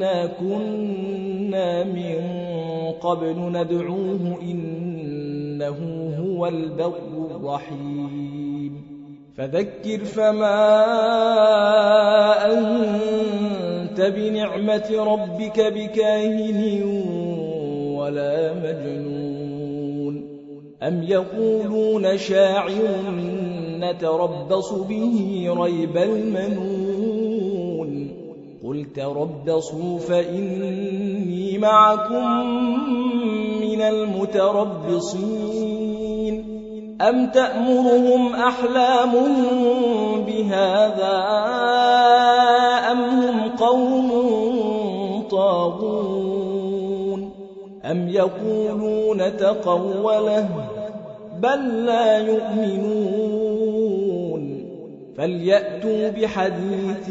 إنا كنا من قبل ندعوه إنه هو البر الرحيم فذكر فما أنت بنعمة ربك بكاهن ولا مجنون أم يقولون شاعر نتربص به ريب المنون قل تربصوا فإني معكم من المتربصين. أم تأمرهم أحلامهم بهذا أم هم قوم طاغون؟ أم يقولون تقوله بل لا يؤمنون؟ فليأتوا بحديث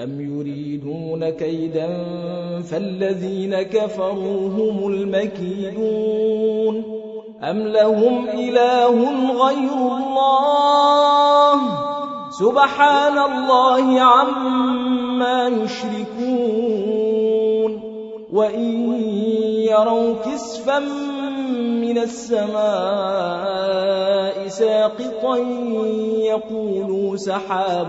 أم يريدون كيدا فالذين كفروا هم المكيدون أم لهم إله غير الله سبحان الله عما يشركون وإن يروا كسفا من السماء ساقطا يقولوا سحاب